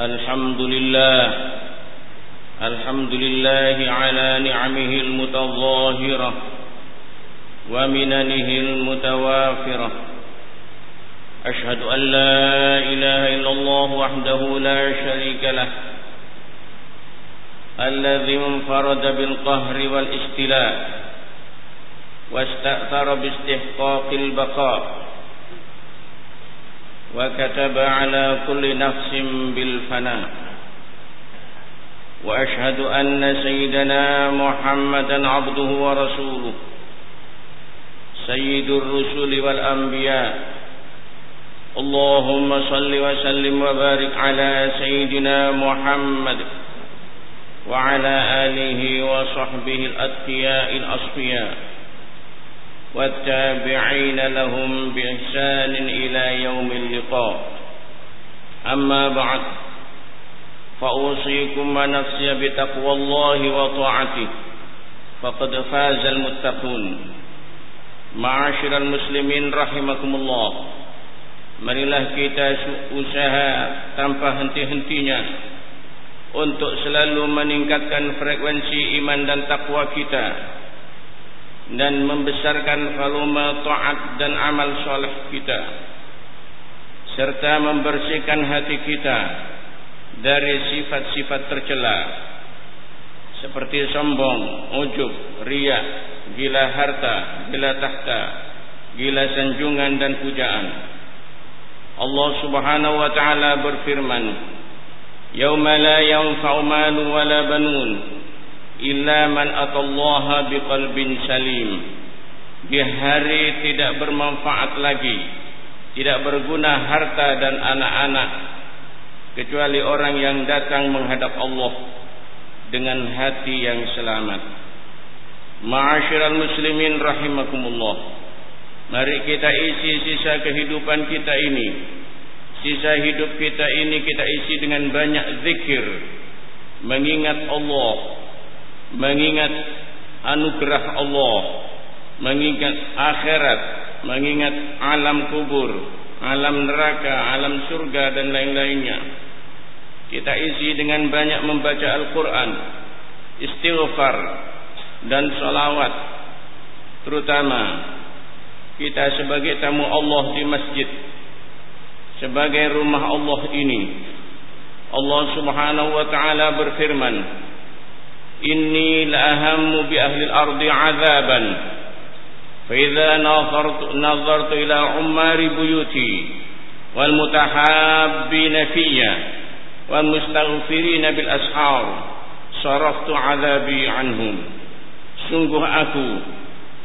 الحمد لله الحمد لله على نعمه المتظاهرة ومننه المتوافرة. أشهد أن لا إله إلا الله وحده لا شريك له الذي انفرد بالقهر والاستلاء واستأثر باستحقاق البقاء. وكتب على كل نفس بالفناء. وأشهد أن سيدنا محمدا عبده ورسوله سيد الرسل والأنبياء. اللهم صل وسلم وبارك على سيدنا محمد وعلى آله وصحبه الأتقياء الأصفياء. والتابعين لهم بإحسان إلى يوم اللقاء أما بعد فأوصيكم ونفسي بتقوى الله وطاعته فقد فاز المتقون معاشر المسلمين رحمكم الله Marilah kita usaha tanpa henti-hentinya untuk selalu meningkatkan frekuensi iman dan takwa kita dan membesarkan volume taat dan amal soleh kita serta membersihkan hati kita dari sifat-sifat tercela seperti sombong, ujub, riak, gila harta, gila tahta, gila sanjungan dan pujaan. Allah Subhanahu wa taala berfirman, "Yauma la yanfa'u malun wala banun illa man atallaha biqalbin salim. Di hari tidak bermanfaat lagi tidak berguna harta dan anak-anak kecuali orang yang datang menghadap Allah dengan hati yang selamat. Ma'asyiral muslimin rahimakumullah. Mari kita isi sisa kehidupan kita ini. Sisa hidup kita ini kita isi dengan banyak zikir mengingat Allah mengingat anugerah Allah mengingat akhirat mengingat alam kubur alam neraka alam surga dan lain-lainnya. Kita isi dengan banyak membaca Al-Quran istighfar dan salawat. Terutama kita sebagai tamu Allah di masjid sebagai rumah Allah ini. Allah subhanahu wa ta'ala berfirman إني لأهم بأهل الأرض عذابا فإذا نظرت, نظرت إلى عمار بيوتي والمتحابين فيا والمستغفرين بالأسحار صرفت عذابي عنهم sungguh aku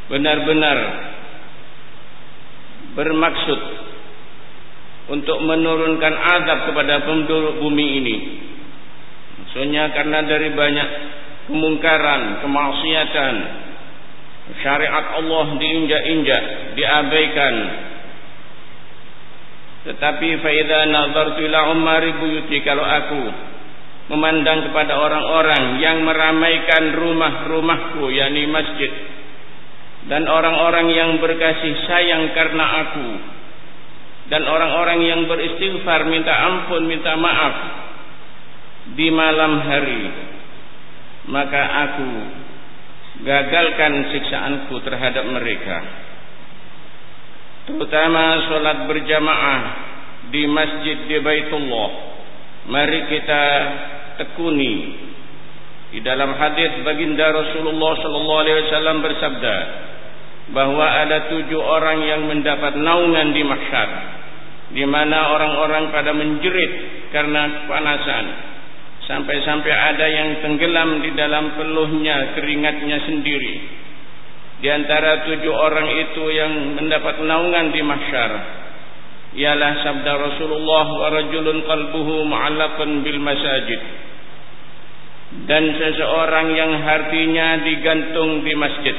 benar-benar bermaksud untuk menurunkan azab kepada penduduk bumi ini maksudnya karena dari banyak kemungkaran, kemaksiatan, syariat Allah diinjak-injak, diabaikan. Tetapi faida nazartu ila umari buyuti kalau aku memandang kepada orang-orang yang meramaikan rumah-rumahku yakni masjid dan orang-orang yang berkasih sayang karena aku dan orang-orang yang beristighfar minta ampun minta maaf di malam hari maka aku gagalkan siksaanku terhadap mereka. Terutama solat berjamaah di masjid di Baitullah. Mari kita tekuni di dalam hadis baginda Rasulullah sallallahu alaihi wasallam bersabda bahwa ada tujuh orang yang mendapat naungan di mahsyar di mana orang-orang pada menjerit karena kepanasan Sampai-sampai ada yang tenggelam di dalam peluhnya keringatnya sendiri. Di antara tujuh orang itu yang mendapat naungan di mahsyar. Ialah sabda Rasulullah wa rajulun qalbuhu mu'allaqan bil masajid. Dan seseorang yang hatinya digantung di masjid.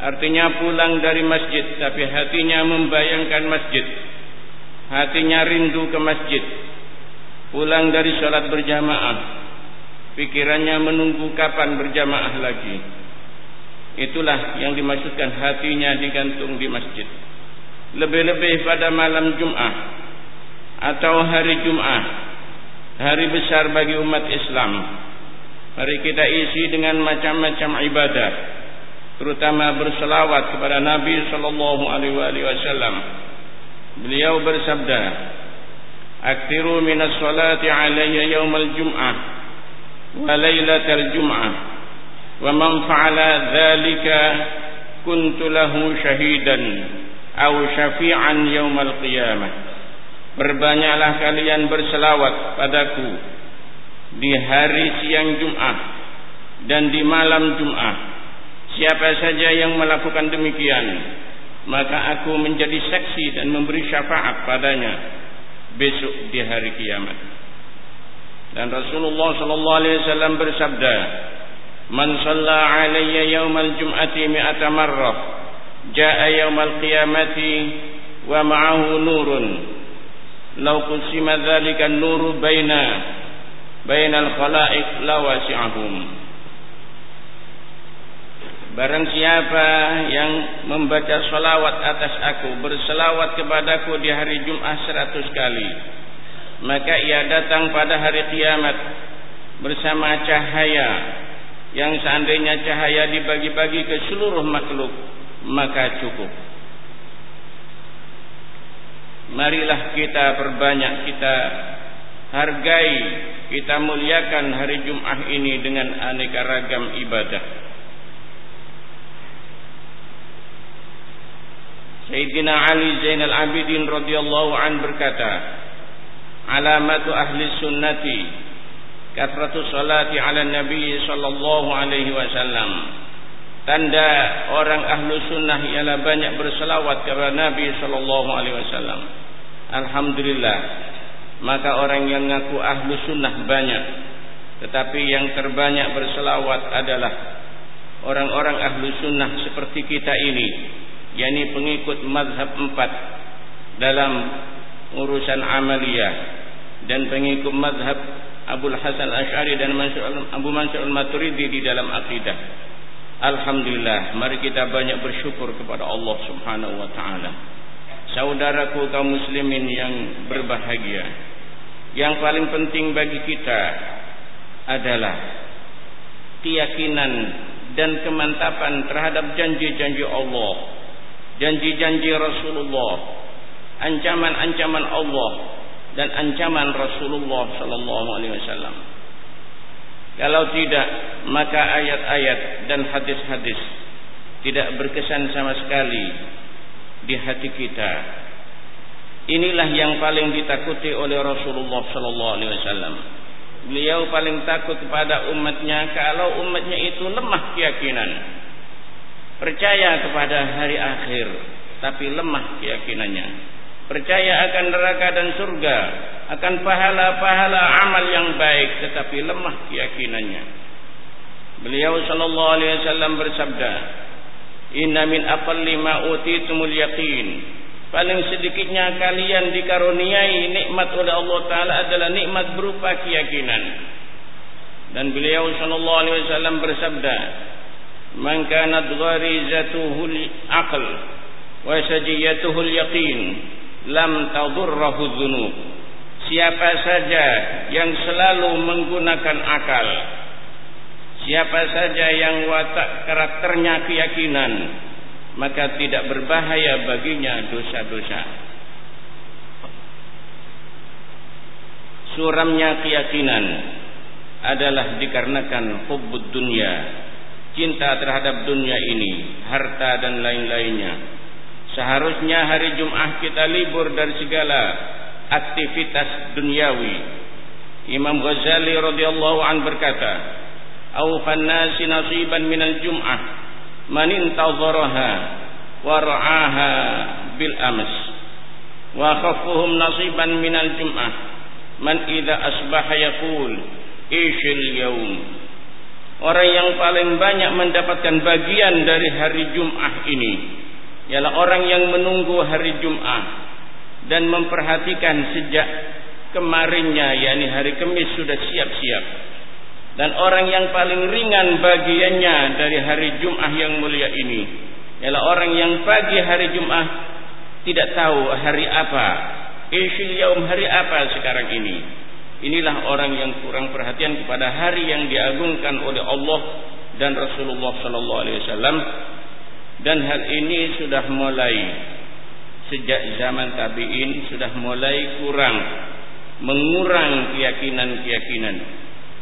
Artinya pulang dari masjid tapi hatinya membayangkan masjid. Hatinya rindu ke masjid pulang dari sholat berjamaah pikirannya menunggu kapan berjamaah lagi itulah yang dimaksudkan hatinya digantung di masjid lebih-lebih pada malam Jum'ah atau hari Jum'ah hari besar bagi umat Islam. Mari kita isi dengan macam-macam ibadah, terutama berselawat kepada Nabi sallallahu alaihi wasallam. Beliau bersabda, "Aktsiru minas salati alayya yaumal jum'ah wa lailatal jum'ah, wa man fa'ala dzalika kuntu lahu shahidan aw syafi'an yaumal qiyamah." Berbanyaklah kalian berselawat padaku di hari siang Jumat dan di malam Jumat. Siapa saja yang melakukan demikian, maka aku menjadi saksi dan memberi syafaat padanya besok di hari kiamat. Dan Rasulullah sallallahu alaihi wasallam bersabda, "Man shalla alayya yawmal jum'ati mi'ata marrah, jaa'a yawmal qiyamati wa ma'ahu nurun." Lau qusima dzalika an-nuru baina bainal khalaiq lawasi'ahum. Barang siapa yang membaca salawat atas aku Berselawat kepadaku di hari Jum'ah seratus kali Maka ia datang pada hari kiamat Bersama cahaya Yang seandainya cahaya dibagi-bagi ke seluruh makhluk Maka cukup. Marilah kita perbanyak kita hargai Kita muliakan hari Jum'ah ini dengan aneka ragam ibadah Sayyidina Ali Zainal Abidin radhiyallahu an berkata, "Alamatu ahli sunnati kathratu salati ala Nabi sallallahu alaihi wasallam." Tanda orang ahlu sunnah ialah banyak berselawat kepada Nabi sallallahu alaihi wasallam. Alhamdulillah. Maka orang yang mengaku ahlu sunnah banyak, tetapi yang terbanyak berselawat adalah orang-orang ahlu sunnah seperti kita ini yakni pengikut mazhab empat dalam urusan amaliyah dan pengikut mazhab Abu Hasan Ash'ari dan Abu Mansur Al-Maturidi di dalam akidah. Alhamdulillah, mari kita banyak bersyukur kepada Allah Subhanahu wa taala. Saudaraku kaum muslimin yang berbahagia. Yang paling penting bagi kita adalah keyakinan dan kemantapan terhadap janji-janji Allah janji-janji Rasulullah, ancaman-ancaman Allah dan ancaman Rasulullah sallallahu alaihi wasallam. Kalau tidak, maka ayat-ayat dan hadis-hadis tidak berkesan sama sekali di hati kita. Inilah yang paling ditakuti oleh Rasulullah sallallahu alaihi wasallam. Beliau paling takut kepada umatnya kalau umatnya itu lemah keyakinan percaya kepada hari akhir tapi lemah keyakinannya. Percaya akan neraka dan surga akan pahala-pahala amal yang baik tetapi lemah keyakinannya. Beliau sallallahu alaihi wasallam bersabda inna min aqalli ma utitumul yaqin. Paling sedikitnya kalian dikaruniai nikmat oleh Allah taala adalah nikmat berupa keyakinan. Dan beliau sallallahu alaihi wasallam bersabda kanat gharizatuhu al-aql wa sajiyatuhu al-yaqin lam tadurruhu dhunub. Siapa saja yang selalu menggunakan akal siapa saja yang watak karakternya keyakinan maka tidak berbahaya baginya dosa-dosa. Suramnya keyakinan adalah dikarenakan hubbud dunia cinta terhadap dunia ini, harta dan lain-lainnya. Seharusnya hari Jumat kita libur dari segala aktivitas duniawi. Imam Ghazali radhiyallahu an berkata, "Awfan nasi nasiban minal Jum'ah man intazaraha wa ra'aha bil ams wa khaffuhum nasiban minal Jum'ah man idza asbaha yaqul ishil yawm Orang yang paling banyak mendapatkan bagian dari hari Jum'ah ini ialah orang yang menunggu hari Jum'ah dan memperhatikan sejak kemarinnya yakni hari Kamis sudah siap-siap. Dan orang yang paling ringan bagiannya dari hari Jum'ah yang mulia ini ialah orang yang pagi hari Jum'ah tidak tahu hari apa. Isyul yaum hari apa sekarang ini. Inilah orang yang kurang perhatian kepada hari yang diagungkan oleh Allah dan Rasulullah sallallahu alaihi wasallam. Dan hal ini sudah mulai sejak zaman tabi'in sudah mulai kurang mengurang keyakinan-keyakinan.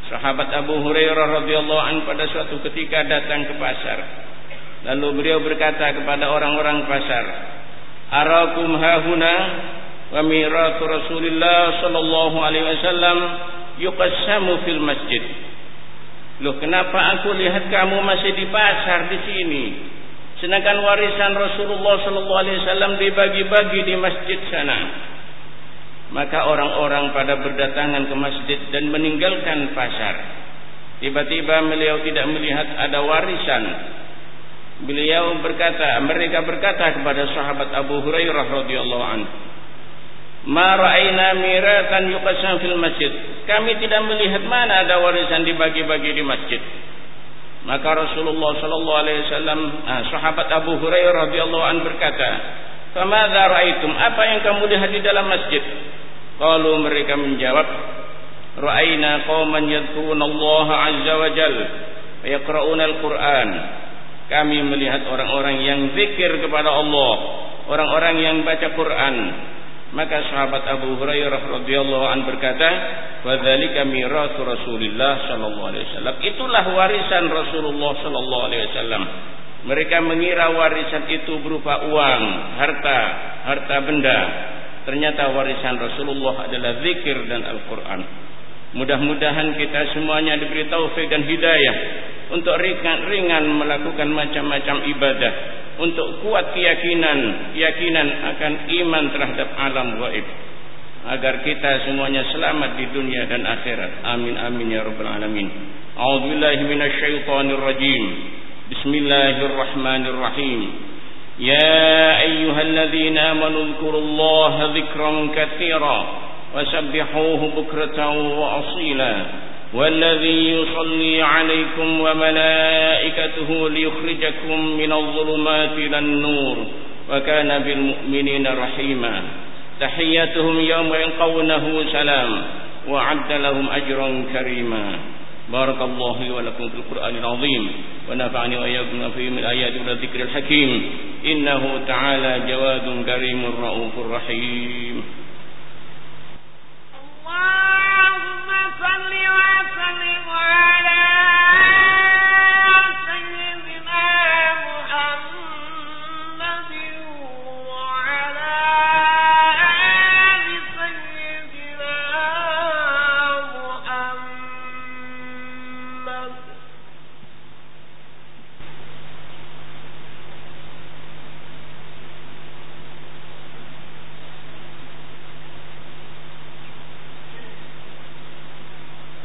Sahabat Abu Hurairah radhiyallahu an pada suatu ketika datang ke pasar. Lalu beliau berkata kepada orang-orang pasar arakum hahuna wa miratu Rasulillah sallallahu alaihi wasallam yuqassamu fil masjid Loh kenapa aku lihat kamu masih di pasar di sini? Sedangkan warisan Rasulullah sallallahu alaihi wasallam dibagi-bagi di masjid sana. Maka orang-orang pada berdatangan ke masjid dan meninggalkan pasar. Tiba-tiba beliau tidak melihat ada warisan. Beliau berkata, mereka berkata kepada sahabat Abu Hurairah radhiyallahu anhu, "Ma ra'ayna miratan yuqassam fil masjid." Kami tidak melihat mana ada warisan dibagi-bagi di masjid. Maka Rasulullah sallallahu alaihi wasallam ah, sahabat Abu Hurairah radhiyallahu an berkata, "Famadza raaitum? Apa yang kamu lihat di dalam masjid?" Qalu mereka menjawab, "Ra'aina qauman yadhkuruna Allah 'azza wa jalla wa yaqra'una al-Qur'an." Kami melihat orang-orang yang zikir kepada Allah, orang-orang yang baca Quran. Maka sahabat Abu Hurairah radhiyallahu an berkata, Wadzalika mirasu Rasulillah sallallahu alaihi wasallam. Itulah warisan Rasulullah sallallahu alaihi wasallam. Mereka mengira warisan itu berupa uang, harta, harta benda. Ternyata warisan Rasulullah adalah zikir dan Al-Qur'an. Mudah-mudahan kita semuanya diberi taufik dan hidayah untuk ringan-ringan melakukan macam-macam ibadah, untuk kuat keyakinan, keyakinan akan iman terhadap alam gaib agar kita semuanya selamat di dunia dan akhirat. Amin amin ya rabbal alamin. A'udzubillahi minasyaitonir rajim. Bismillahirrahmanirrahim. Ya ayyuhalladzina amanu dzkurullaha dzikran katsira wasabbihuhu bukratan wa asila. والذي يصلي عليكم وملائكته ليخرجكم من الظلمات إلى النور وكان بالمؤمنين رحيما. تحياتهم يوم يلقونه سلام وعد لهم أجرا كريما. بارك الله لي ولكم في القرآن العظيم ونفعني وإياكم فيه من الآيات والذكر الحكيم. إنه تعالى جواد كريم رؤوف رحيم.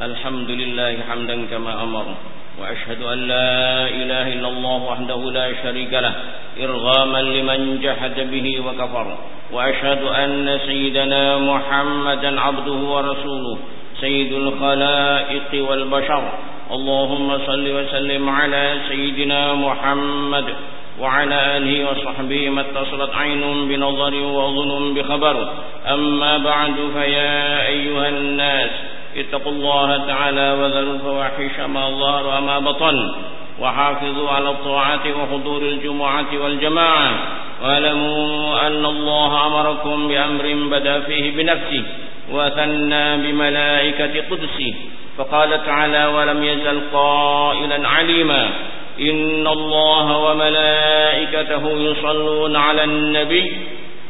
الحمد لله حمدا كما أمر وأشهد أن لا إله إلا الله وحده لا شريك له إرغاما لمن جحد به وكفر وأشهد أن سيدنا محمدا عبده ورسوله سيد الخلائق والبشر. اللهم صل وسلم على سيدنا محمد وعلى آله وصحبه ما اتصلت عين بنظر وأذن بخبر. أما بعد فيا أيها الناس اتقوا الله تعالى وذروا الفواحش ما ظهر وما بطن وحافظوا على الطاعات وحضور الجمعة والجماعة واعلموا أن الله أمركم بأمر بدا فيه بنفسه وثنى بملائكة قدسه فقال تعالى ولم يزل قائلا عليما إن الله وملائكته يصلون على النبي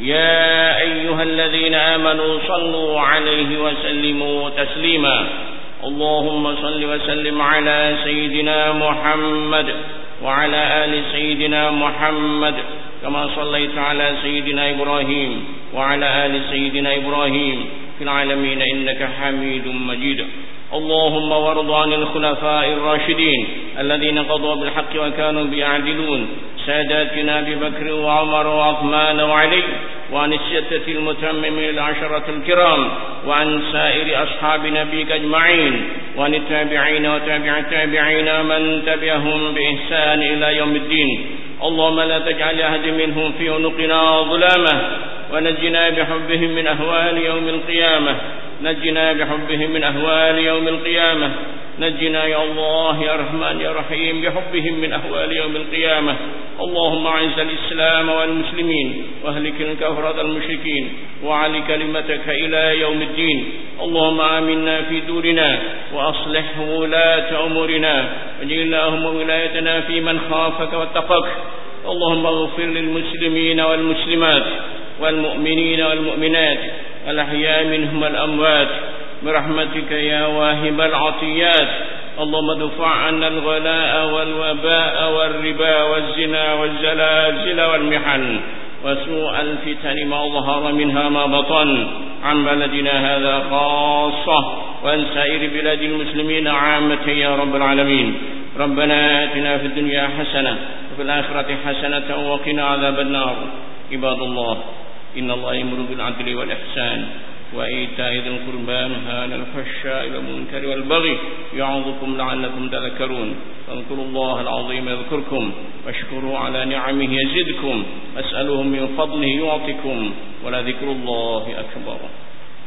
يا أيها الذين آمنوا صلوا عليه وسلموا تسليما. اللهم صل وسلم على سيدنا محمد وعلى آل سيدنا محمد كما صليت على سيدنا إبراهيم وعلى آل سيدنا إبراهيم في العالمين إنك حميد مجيد. اللهم وارض عن الخلفاء الراشدين الذين قضوا بالحق وكانوا بيعدلون. ساداتنا ببكر وعمر وعثمان وعلي وعن الستة المتممين العشرة الكرام وعن سائر أصحاب نبيك أجمعين وعن التابعين وتابع التابعين من تبعهم بإحسان إلى يوم الدين. اللهم لا تجعل أحد منهم في عنقنا ظلامة ونجنا بحبهم من أهوال يوم القيامة. نجنا بحبهم من أهوال يوم القيامة. نجنا يا الله يا رحمن يا رحيم بحبهم من أهوال يوم القيامة. اللهم أعز الإسلام والمسلمين وأهلك الكفرة المشركين وعلي كلمتك إلى يوم الدين. اللهم آمنا في دورنا وأصلح ولاة أمورنا. واجعل اللهم ولايتنا في من خافك واتقك اللهم اغفر للمسلمين والمسلمات والمؤمنين والمؤمنات. الأحياء منهم الأموات. برحمتك يا واهب العطيات. اللهم ادفع عنا الغلاء والوباء والربا والزنا والزلازل والمحن وسوء الفتن ما ظهر منها ما بطن. عن بلدنا هذا خاصة وعن سائر بلاد المسلمين عامة يا رب العالمين. ربنا آتنا في الدنيا حسنة وفي الآخرة حسنة وقنا عذاب النار. عباد الله إن الله يمر بالعدل والإحسان وإيتاء ذي القربى نهى عن الفحشاء والمنكر والبغي يعظكم لعلكم تذكرون فاذكروا الله العظيم يذكركم واشكروا على نعمه يزدكم أسألهم من فضله يعطكم ولذكر الله أكبر